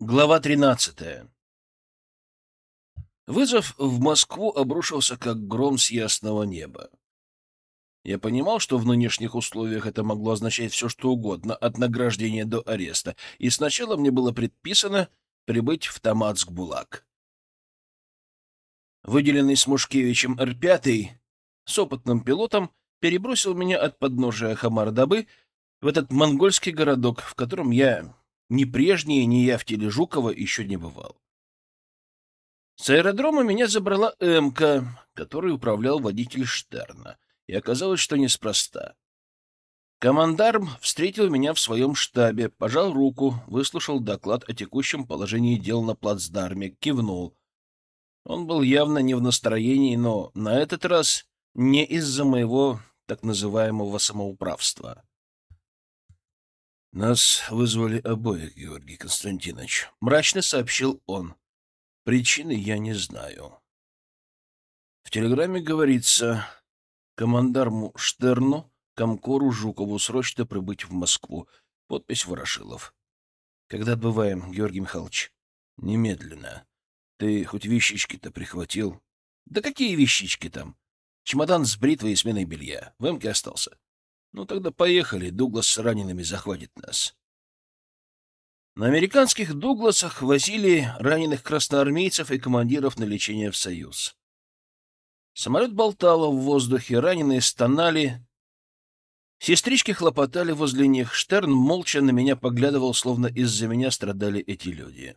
Глава 13. Вызов в Москву обрушился как гром с ясного неба. Я понимал, что в нынешних условиях это могло означать все, что угодно, от награждения до ареста, и сначала мне было предписано прибыть в Тамацк-Булак. Выделенный Смушкевичем Р-5 с опытным пилотом перебросил меня от подножия Хамар-Дабы в этот монгольский городок, в котором я ни прежние, ни я в теле Жукова еще не бывал. С аэродрома меня забрала «Эмка», которой управлял водитель Штерна, и оказалось, что неспроста. Командарм встретил меня в своем штабе, пожал руку, выслушал доклад о текущем положении дел на плацдарме, кивнул. Он был явно не в настроении, но на этот раз не из-за моего так называемого самоуправства. «Нас вызвали обоих, Георгий Константинович», — мрачно сообщил он. «Причины я не знаю». В телеграмме говорится командарму Штерну, Комкору Жукову срочно прибыть в Москву. Подпись Ворошилов. «Когда отбываем, Георгий Михайлович?» «Немедленно. Ты хоть вещички-то прихватил?» «Да какие вещички там? Чемодан с бритвой и сменой белья. В эмке остался». Ну тогда поехали, Дуглас с ранеными захватит нас. На американских Дугласах возили раненых красноармейцев и командиров на лечение в Союз. Самолет болтало в воздухе, раненые стонали. Сестрички хлопотали возле них. Штерн молча на меня поглядывал, словно из-за меня страдали эти люди.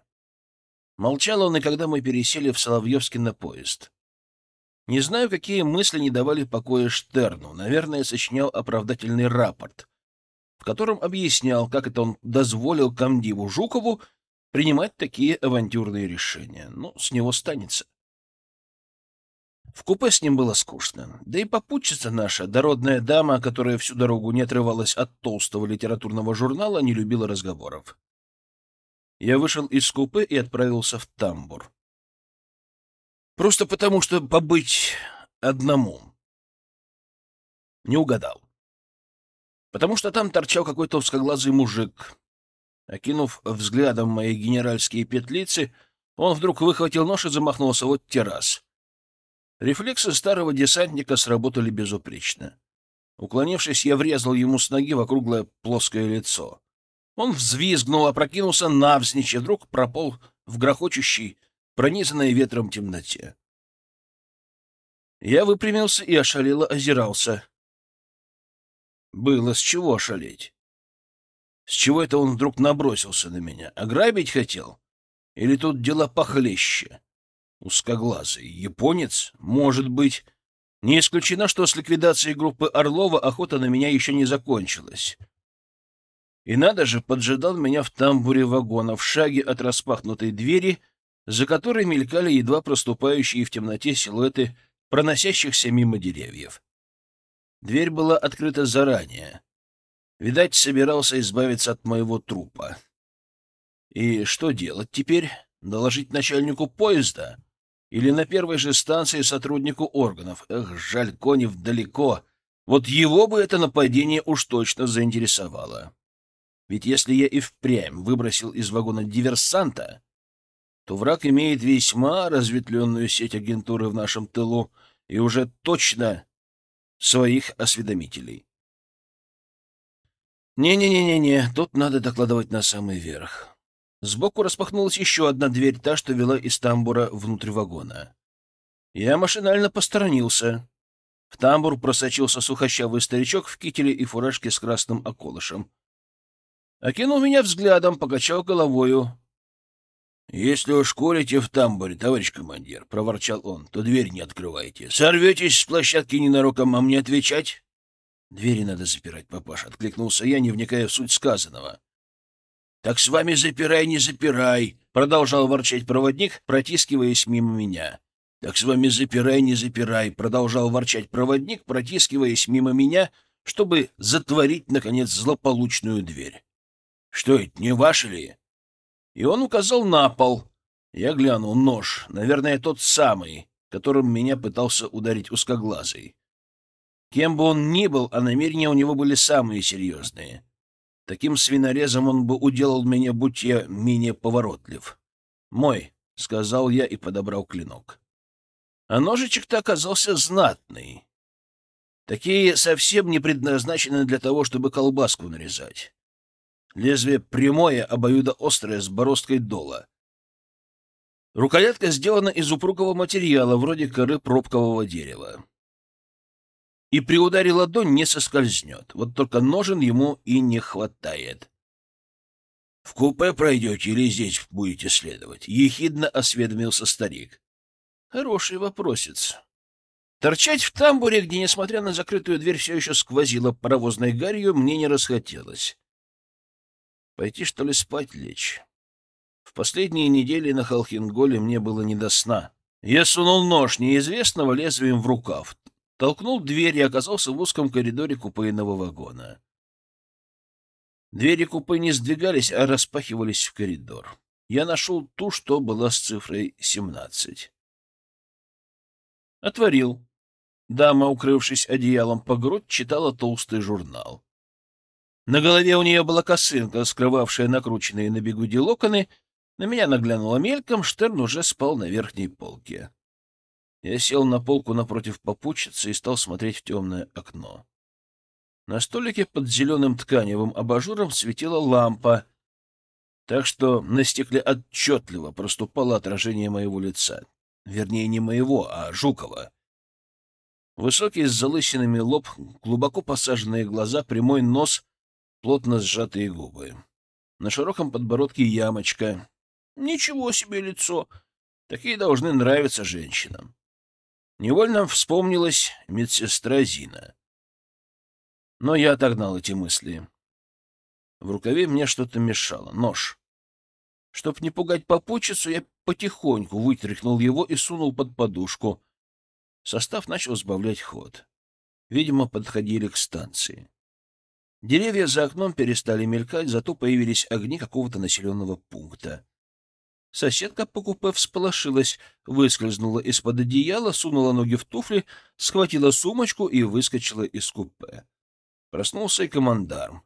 Молчал он и когда мы пересели в Соловьевский на поезд. Не знаю, какие мысли не давали покоя Штерну. Наверное, сочинял оправдательный рапорт, в котором объяснял, как это он дозволил комдиву Жукову принимать такие авантюрные решения. Ну, с него станется. В купе с ним было скучно. Да и попутчица наша, дородная дама, которая всю дорогу не отрывалась от толстого литературного журнала, не любила разговоров. Я вышел из купе и отправился в тамбур. Просто потому, что побыть одному. Не угадал. Потому что там торчал какой-то узкоглазый мужик. Окинув взглядом мои генеральские петлицы, он вдруг выхватил нож и замахнулся вот террас. Рефлексы старого десантника сработали безупречно. Уклонившись, я врезал ему с ноги в округлое плоское лицо. Он взвизгнул, опрокинулся навзничь и вдруг пропал в грохочущий, пронизанной ветром темноте. Я выпрямился и ошалело озирался. Было с чего ошалеть. С чего это он вдруг набросился на меня? Ограбить хотел? Или тут дела похлеще? Узкоглазый. Японец? Может быть. Не исключено, что с ликвидацией группы Орлова охота на меня еще не закончилась. И надо же, поджидал меня в тамбуре вагона, в шаге от распахнутой двери — за которой мелькали едва проступающие в темноте силуэты проносящихся мимо деревьев. Дверь была открыта заранее. Видать, собирался избавиться от моего трупа. И что делать теперь? Доложить начальнику поезда? Или на первой же станции сотруднику органов? Эх, жаль, Конев далеко. Вот его бы это нападение уж точно заинтересовало. Ведь если я и впрямь выбросил из вагона диверсанта, то враг имеет весьма разветвленную сеть агентуры в нашем тылу и уже точно своих осведомителей. Не-не-не-не-не, тут надо докладывать на самый верх. Сбоку распахнулась еще одна дверь, та, что вела из тамбура внутрь вагона. Я машинально посторонился. В тамбур просочился сухощавый старичок в кителе и фуражке с красным околышем. Окинул меня взглядом, покачал головою. — Если уж курите в тамбуре, товарищ командир, — проворчал он, — то дверь не открывайте. Сорветесь с площадки ненароком, а мне отвечать? — Двери надо запирать, папаш, — откликнулся я, не вникая в суть сказанного. — Так с вами запирай, не запирай, — продолжал ворчать проводник, протискиваясь мимо меня. — Так с вами запирай, не запирай, — продолжал ворчать проводник, протискиваясь мимо меня, чтобы затворить, наконец, злополучную дверь. — Что это, не ваше ли? И он указал на пол. Я глянул нож, наверное, тот самый, которым меня пытался ударить узкоглазый. Кем бы он ни был, а намерения у него были самые серьезные. Таким свинорезом он бы уделал меня, будь я менее поворотлив. «Мой», — сказал я и подобрал клинок. А ножичек-то оказался знатный. Такие совсем не предназначены для того, чтобы колбаску нарезать. Лезвие прямое, обоюдоострое, с бороздкой дола. Рукоятка сделана из упругого материала, вроде коры пробкового дерева. И при ударе ладонь не соскользнет. Вот только ножен ему и не хватает. — В купе пройдете или здесь будете следовать? — ехидно осведомился старик. — Хороший вопросец. Торчать в тамбуре, где, несмотря на закрытую дверь, все еще сквозило паровозной гарью, мне не расхотелось. Пойти, что ли, спать лечь? В последние недели на Халхинголе мне было не до сна. Я сунул нож неизвестного лезвием в рукав, толкнул дверь и оказался в узком коридоре купейного вагона. Двери купе не сдвигались, а распахивались в коридор. Я нашел ту, что была с цифрой 17. Отворил. Дама, укрывшись одеялом по грудь, читала толстый журнал. На голове у нее была косынка, скрывавшая накрученные на бегуди локоны. На меня наглянула мельком, Штерн уже спал на верхней полке. Я сел на полку напротив попутчицы и стал смотреть в темное окно. На столике под зеленым тканевым абажуром светила лампа, так что на стекле отчетливо проступало отражение моего лица. Вернее, не моего, а Жукова. Высокий с залысинами лоб, глубоко посаженные глаза, прямой нос, плотно сжатые губы. На широком подбородке ямочка. Ничего себе лицо! Такие должны нравиться женщинам. Невольно вспомнилась медсестра Зина. Но я отогнал эти мысли. В рукаве мне что-то мешало. Нож. Чтоб не пугать попутчицу, я потихоньку вытряхнул его и сунул под подушку. Состав начал сбавлять ход. Видимо, подходили к станции. Деревья за окном перестали мелькать, зато появились огни какого-то населенного пункта. Соседка по купе всполошилась, выскользнула из-под одеяла, сунула ноги в туфли, схватила сумочку и выскочила из купе. Проснулся и командарм.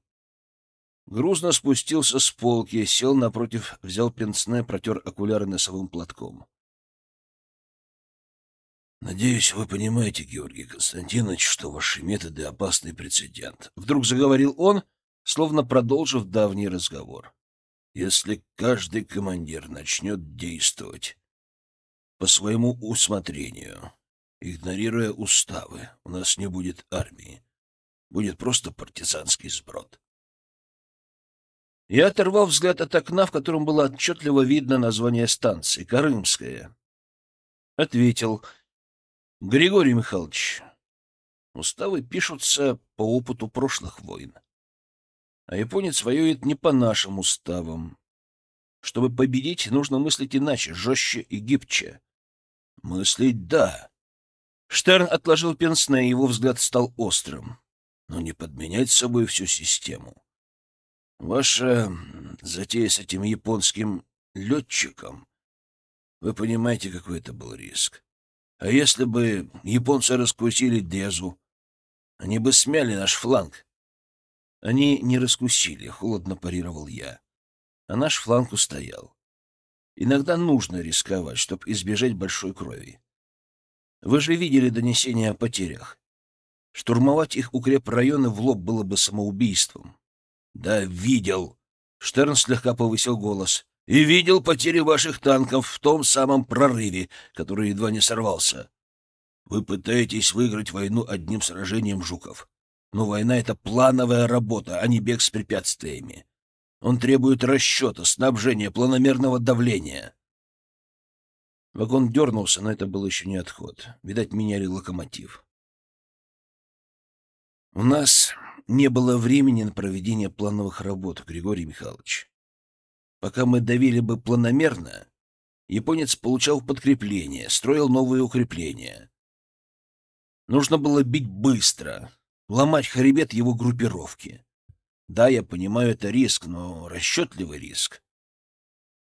Грузно спустился с полки, сел напротив, взял пенсне, протер окуляры носовым платком. «Надеюсь, вы понимаете, Георгий Константинович, что ваши методы — опасный прецедент». Вдруг заговорил он, словно продолжив давний разговор. Если каждый командир начнет действовать по своему усмотрению, игнорируя уставы, у нас не будет армии. Будет просто партизанский сброд. Я оторвал взгляд от окна, в котором было отчетливо видно название станции — Карымская. Ответил. — Григорий Михайлович, уставы пишутся по опыту прошлых войн. А японец воюет не по нашим уставам. Чтобы победить, нужно мыслить иначе, жестче и гибче. Мыслить — да. Штерн отложил пенсне, его взгляд стал острым. Но не подменять собой всю систему. Ваша затея с этим японским летчиком, вы понимаете, какой это был риск. А если бы японцы раскусили Дезу, они бы смяли наш фланг. Они не раскусили, холодно парировал я. А наш фланг устоял. Иногда нужно рисковать, чтобы избежать большой крови. Вы же видели донесения о потерях. Штурмовать их укрепрайоны в лоб было бы самоубийством. Да, видел. Штерн слегка повысил голос. И видел потери ваших танков в том самом прорыве, который едва не сорвался. Вы пытаетесь выиграть войну одним сражением, Жуков. Но война — это плановая работа, а не бег с препятствиями. Он требует расчета, снабжения, планомерного давления. Вагон дернулся, но это был еще не отход. Видать, меняли локомотив. У нас не было времени на проведение плановых работ, Григорий Михайлович. Пока мы давили бы планомерно, японец получал подкрепление, строил новые укрепления. Нужно было бить быстро, ломать хребет его группировки. Да, я понимаю, это риск, но расчетливый риск.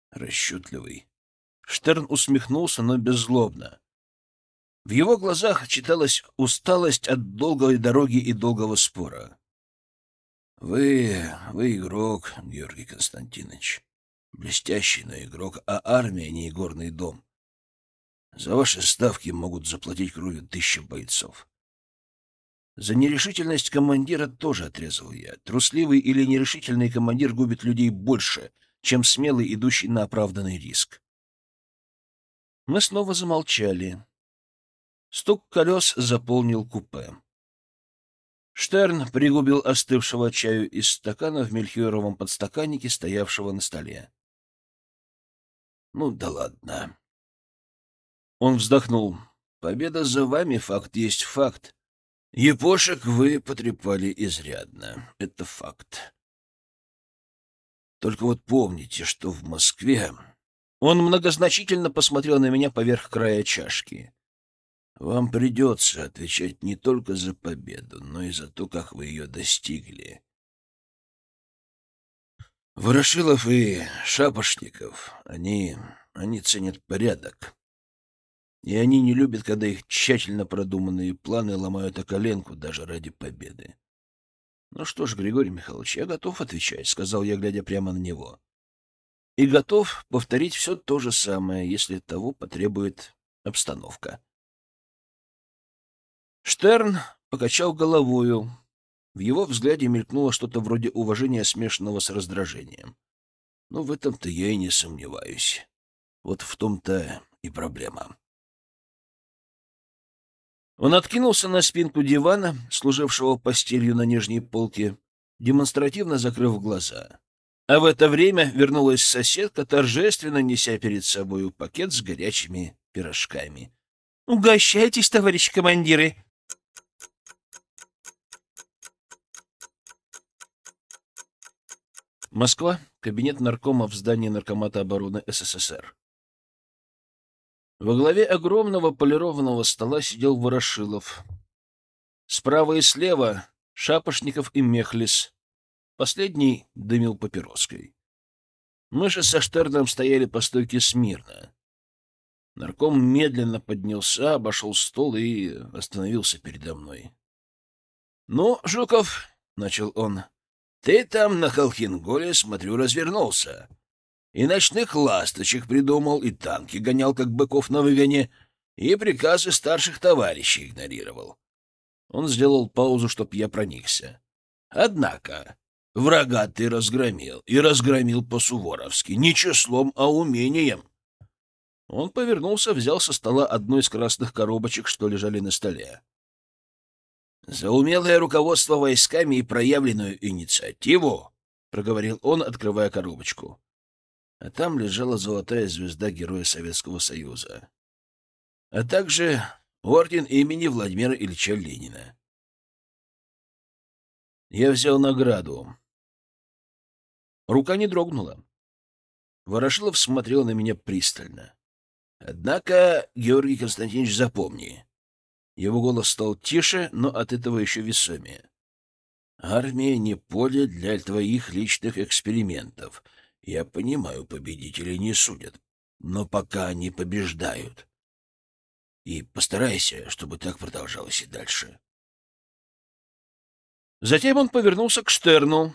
Расчетливый. Штерн усмехнулся, но беззлобно. В его глазах читалась усталость от долгой дороги и долгого спора. Вы... вы игрок, Георгий Константинович. Блестящий, но игрок, а армия не игорный дом. За ваши ставки могут заплатить кровью тысячи бойцов. За нерешительность командира тоже отрезал я. Трусливый или нерешительный командир губит людей больше, чем смелый, идущий на оправданный риск. Мы снова замолчали. Стук колес заполнил купе. Штерн пригубил остывшего чаю из стакана в мельхиоровом подстаканнике, стоявшего на столе. «Ну да ладно». Он вздохнул. «Победа за вами, факт есть факт. Епошек вы потрепали изрядно. Это факт. Только вот помните, что в Москве... Он многозначительно посмотрел на меня поверх края чашки. Вам придется отвечать не только за победу, но и за то, как вы ее достигли. Ворошилов и Шапошников, они... они ценят порядок. И они не любят, когда их тщательно продуманные планы ломают о коленку даже ради победы. — Ну что ж, Григорий Михайлович, я готов отвечать, — сказал я, глядя прямо на него. — И готов повторить все то же самое, если того потребует обстановка. Штерн покачал головою. В его взгляде мелькнуло что-то вроде уважения, смешанного с раздражением. Ну, в этом-то я и не сомневаюсь. Вот в том-то и проблема. Он откинулся на спинку дивана, служившего постелью на нижней полке, демонстративно закрыв глаза. А в это время вернулась соседка, торжественно неся перед собою пакет с горячими пирожками. — Угощайтесь, товарищи командиры! Москва. Кабинет наркома в здании Наркомата обороны СССР. Во главе огромного полированного стола сидел Ворошилов. Справа и слева — Шапошников и Мехлис. Последний дымил папироской. Мы же со Штерном стояли по стойке смирно. Нарком медленно поднялся, обошел стол и остановился передо мной. — Ну, Жуков, — начал он, — ты там на Холхинголе, смотрю, развернулся. И ночных ласточек придумал, и танки гонял, как быков на выгоне, и приказы старших товарищей игнорировал. Он сделал паузу, чтоб я проникся. Однако врага ты разгромил, и разгромил по-суворовски, не числом, а умением. Он повернулся, взял со стола одну из красных коробочек, что лежали на столе. «За умелое руководство войсками и проявленную инициативу», — проговорил он, открывая коробочку а там лежала золотая звезда Героя Советского Союза, а также орден имени Владимира Ильича Ленина. Я взял награду. Рука не дрогнула. Ворошилов смотрел на меня пристально. Однако, Георгий Константинович, запомни. Его голос стал тише, но от этого еще весомее. Армия не поле для твоих личных экспериментов — я понимаю, победителей не судят, но пока они побеждают. И постарайся, чтобы так продолжалось и дальше. Затем он повернулся к Штерну.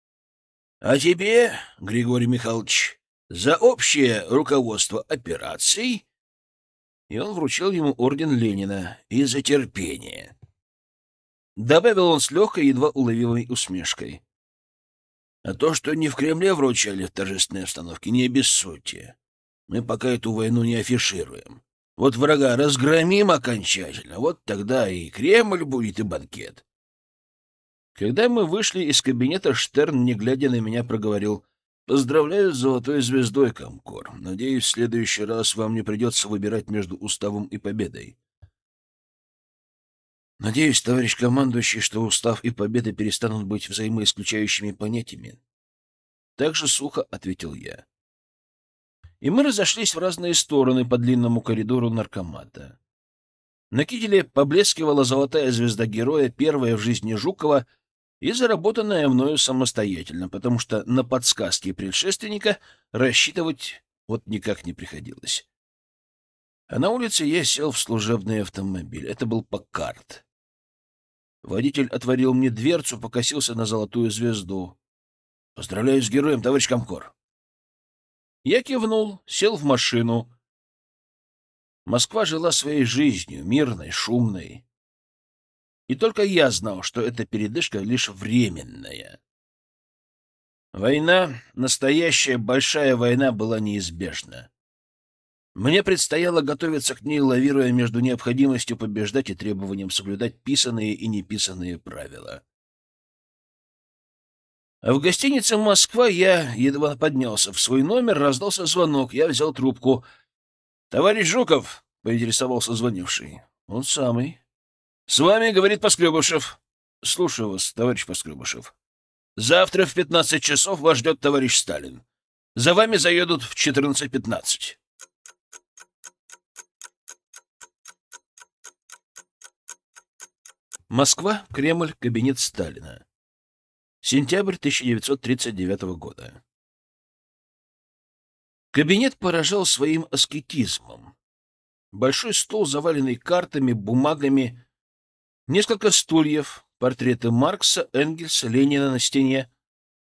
— А тебе, Григорий Михайлович, за общее руководство операцией и он вручил ему орден Ленина и за терпение. Добавил он с легкой, едва уловимой усмешкой. А то, что не в Кремле вручали в торжественной обстановке, не обессудьте. Мы пока эту войну не афишируем. Вот врага разгромим окончательно, вот тогда и Кремль будет, и банкет. Когда мы вышли из кабинета, Штерн, не глядя на меня, проговорил «Поздравляю с золотой звездой, Комкор. Надеюсь, в следующий раз вам не придется выбирать между уставом и победой». Надеюсь, товарищ командующий, что устав и победа перестанут быть взаимоисключающими понятиями. Так же сухо ответил я. И мы разошлись в разные стороны по длинному коридору наркомата. На кителе поблескивала золотая звезда героя, первая в жизни Жукова и заработанная мною самостоятельно, потому что на подсказки предшественника рассчитывать вот никак не приходилось. А на улице я сел в служебный автомобиль. Это был Паккарт. Водитель отворил мне дверцу, покосился на золотую звезду. «Поздравляю с героем, товарищ Комкор!» Я кивнул, сел в машину. Москва жила своей жизнью, мирной, шумной. И только я знал, что эта передышка лишь временная. Война, настоящая большая война, была неизбежна. Мне предстояло готовиться к ней, лавируя между необходимостью побеждать и требованием соблюдать писанные и неписанные правила. А в гостинице «Москва» я едва поднялся в свой номер, раздался звонок, я взял трубку. «Товарищ Жуков!» — поинтересовался звонивший. «Он самый». «С вами, — говорит Поскребышев». «Слушаю вас, товарищ Поскребышев». Завтра в 15 часов вас ждет товарищ Сталин. За вами заедут в 14.15. Москва, Кремль, кабинет Сталина. Сентябрь 1939 года. Кабинет поражал своим аскетизмом. Большой стол, заваленный картами, бумагами, несколько стульев, портреты Маркса, Энгельса, Ленина на стене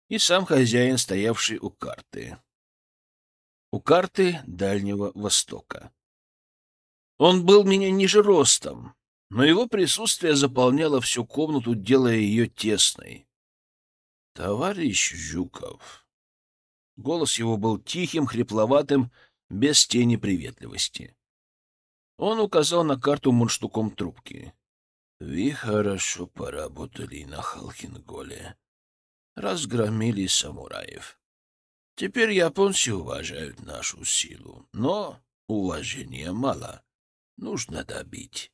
и сам хозяин, стоявший у карты. У карты Дальнего Востока. Он был меня ниже ростом, но его присутствие заполняло всю комнату, делая ее тесной. «Товарищ Жуков!» Голос его был тихим, хрипловатым, без тени приветливости. Он указал на карту мундштуком трубки. Вы хорошо поработали на Халхинголе. Разгромили самураев. Теперь японцы уважают нашу силу, но уважения мало. Нужно добить.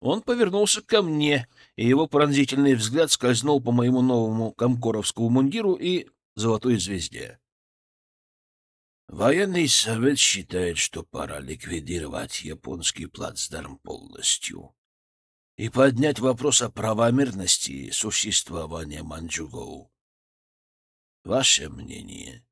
Он повернулся ко мне, и его пронзительный взгляд скользнул по моему новому комкоровскому мундиру и золотой звезде. Военный совет считает, что пора ликвидировать японский плацдарм полностью и поднять вопрос о правомерности существования Манчжугоу. Ваше мнение?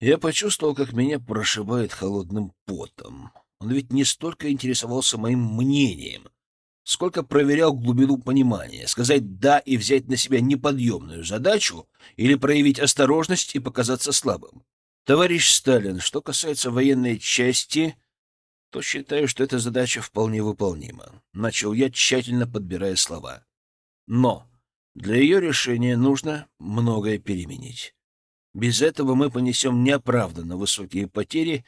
Я почувствовал, как меня прошибает холодным потом. Он ведь не столько интересовался моим мнением, сколько проверял глубину понимания, сказать «да» и взять на себя неподъемную задачу или проявить осторожность и показаться слабым. Товарищ Сталин, что касается военной части, то считаю, что эта задача вполне выполнима. Начал я, тщательно подбирая слова. Но для ее решения нужно многое переменить. Без этого мы понесем неоправданно высокие потери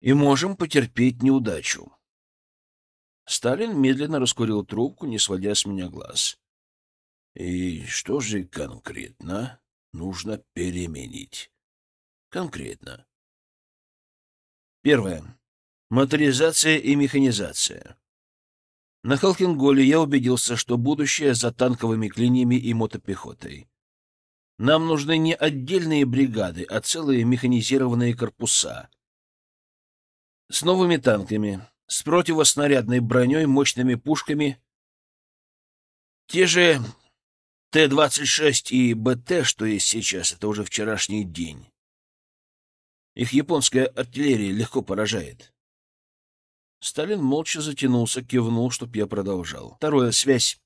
и можем потерпеть неудачу. Сталин медленно раскурил трубку, не сводя с меня глаз. И что же конкретно нужно переменить? Конкретно. Первое. Моторизация и механизация. На Халкинголе я убедился, что будущее за танковыми клиньями и мотопехотой. Нам нужны не отдельные бригады, а целые механизированные корпуса. С новыми танками, с противоснарядной броней, мощными пушками. Те же Т-26 и БТ, что есть сейчас, это уже вчерашний день. Их японская артиллерия легко поражает. Сталин молча затянулся, кивнул, чтоб я продолжал. Второе — связь.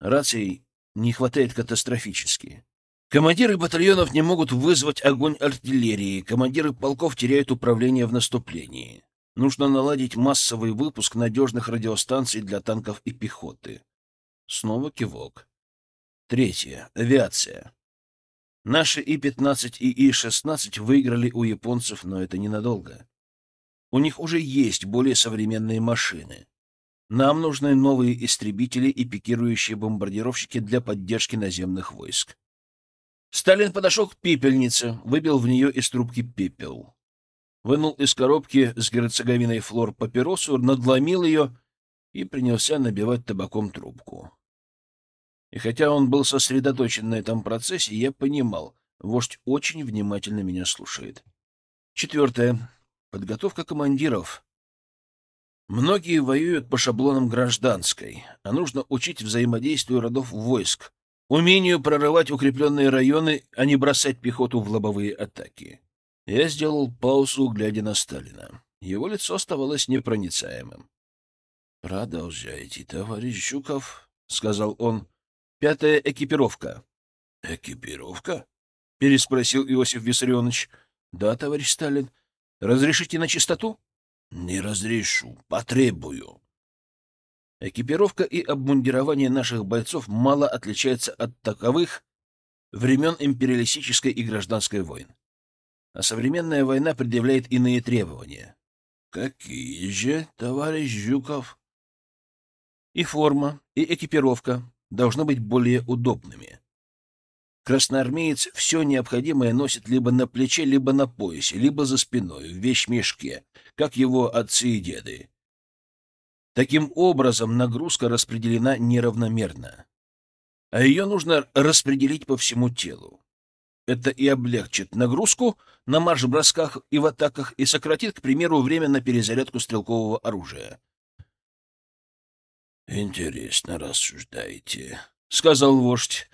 Раций не хватает катастрофически. Командиры батальонов не могут вызвать огонь артиллерии, командиры полков теряют управление в наступлении. Нужно наладить массовый выпуск надежных радиостанций для танков и пехоты. Снова кивок. Третье. Авиация. Наши И-15 и И-16 выиграли у японцев, но это ненадолго. У них уже есть более современные машины. Нам нужны новые истребители и пикирующие бомбардировщики для поддержки наземных войск. Сталин подошел к пепельнице, выбил в нее из трубки пепел. Вынул из коробки с герцоговиной флор папиросу, надломил ее и принялся набивать табаком трубку. И хотя он был сосредоточен на этом процессе, я понимал, вождь очень внимательно меня слушает. Четвертое. Подготовка командиров. Многие воюют по шаблонам гражданской, а нужно учить взаимодействию родов войск, умению прорывать укрепленные районы, а не бросать пехоту в лобовые атаки. Я сделал паузу, глядя на Сталина. Его лицо оставалось непроницаемым. Продолжайте, товарищ Жуков, — сказал он. — Пятая экипировка. — Экипировка? — переспросил Иосиф Виссарионович. — Да, товарищ Сталин. Разрешите на чистоту? — Не разрешу. Потребую. Экипировка и обмундирование наших бойцов мало отличается от таковых времен империалистической и гражданской войн. А современная война предъявляет иные требования. — Какие же, товарищ Жуков? — И форма, и экипировка должны быть более удобными. Красноармеец все необходимое носит либо на плече, либо на поясе, либо за спиной, в вещмешке, как его отцы и деды. Таким образом, нагрузка распределена неравномерно, а ее нужно распределить по всему телу. Это и облегчит нагрузку на марш-бросках и в атаках и сократит, к примеру, время на перезарядку стрелкового оружия. «Интересно рассуждаете», — сказал вождь.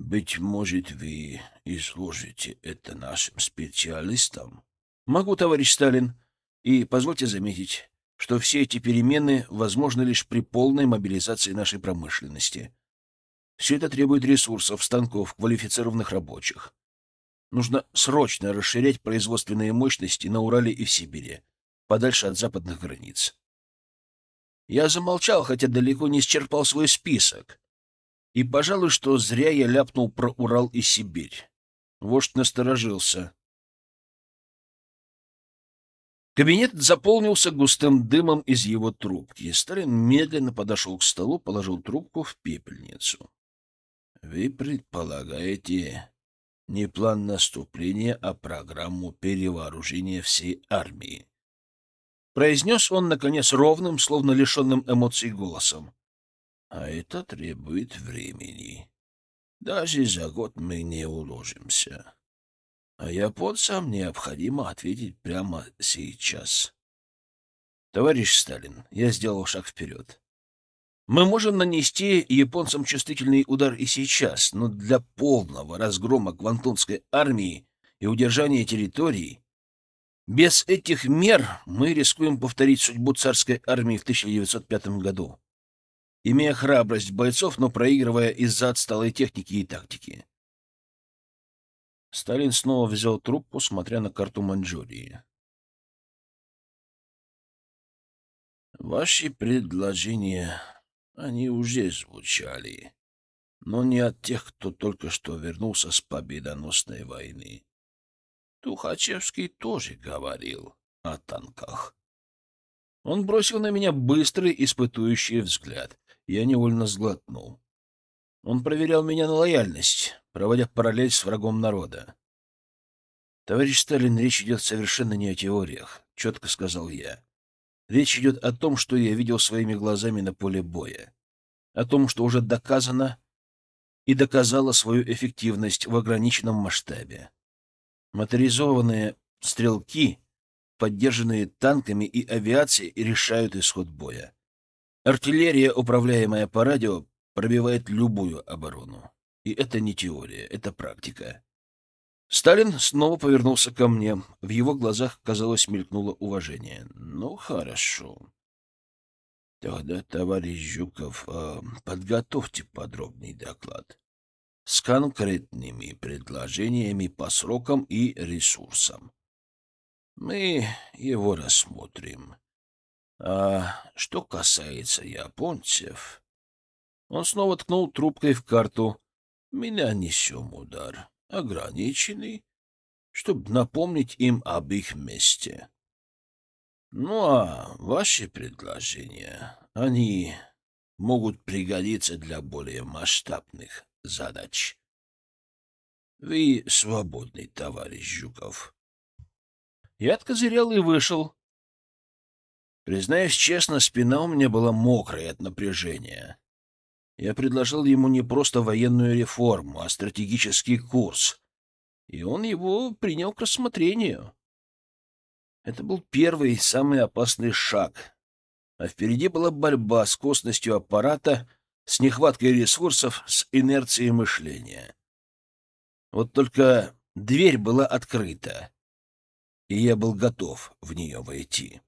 Быть может, вы изложите это нашим специалистам? Могу, товарищ Сталин. И позвольте заметить, что все эти перемены возможны лишь при полной мобилизации нашей промышленности. Все это требует ресурсов, станков, квалифицированных рабочих. Нужно срочно расширять производственные мощности на Урале и в Сибири, подальше от западных границ. Я замолчал, хотя далеко не исчерпал свой список. И, пожалуй, что зря я ляпнул про Урал и Сибирь. Вождь насторожился. Кабинет заполнился густым дымом из его трубки. Сталин медленно подошел к столу, положил трубку в пепельницу. — Вы предполагаете не план наступления, а программу перевооружения всей армии? Произнес он, наконец, ровным, словно лишенным эмоций голосом. А это требует времени. Даже за год мы не уложимся. А японцам необходимо ответить прямо сейчас. Товарищ Сталин, я сделал шаг вперед. Мы можем нанести японцам чувствительный удар и сейчас, но для полного разгрома Квантунской армии и удержания территорий без этих мер мы рискуем повторить судьбу царской армии в 1905 году имея храбрость бойцов, но проигрывая из-за отсталой техники и тактики. Сталин снова взял трубку, смотря на карту Маньчжурии. Ваши предложения, они уже звучали, но не от тех, кто только что вернулся с победоносной войны. Тухачевский тоже говорил о танках. Он бросил на меня быстрый, испытующий взгляд. Я невольно сглотнул. Он проверял меня на лояльность, проводя параллель с врагом народа. «Товарищ Сталин, речь идет совершенно не о теориях», — четко сказал я. «Речь идет о том, что я видел своими глазами на поле боя. О том, что уже доказано и доказало свою эффективность в ограниченном масштабе. Моторизованные стрелки, поддержанные танками и авиацией, решают исход боя. Артиллерия, управляемая по радио, пробивает любую оборону. И это не теория, это практика. Сталин снова повернулся ко мне. В его глазах, казалось, мелькнуло уважение. «Ну, хорошо. Тогда, товарищ Жуков, а, подготовьте подробный доклад с конкретными предложениями по срокам и ресурсам. Мы его рассмотрим. А что касается японцев... Он снова ткнул трубкой в карту. Меня несем удар. Ограниченный, чтобы напомнить им об их месте. Ну а ваши предложения, они могут пригодиться для более масштабных задач. Вы свободный, товарищ Жуков. Я откозырял и вышел, Признаюсь честно, спина у меня была мокрая от напряжения. Я предложил ему не просто военную реформу, а стратегический курс, и он его принял к рассмотрению. Это был первый, самый опасный шаг, а впереди была борьба с косностью аппарата, с нехваткой ресурсов, с инерцией мышления. Вот только дверь была открыта, и я был готов в нее войти.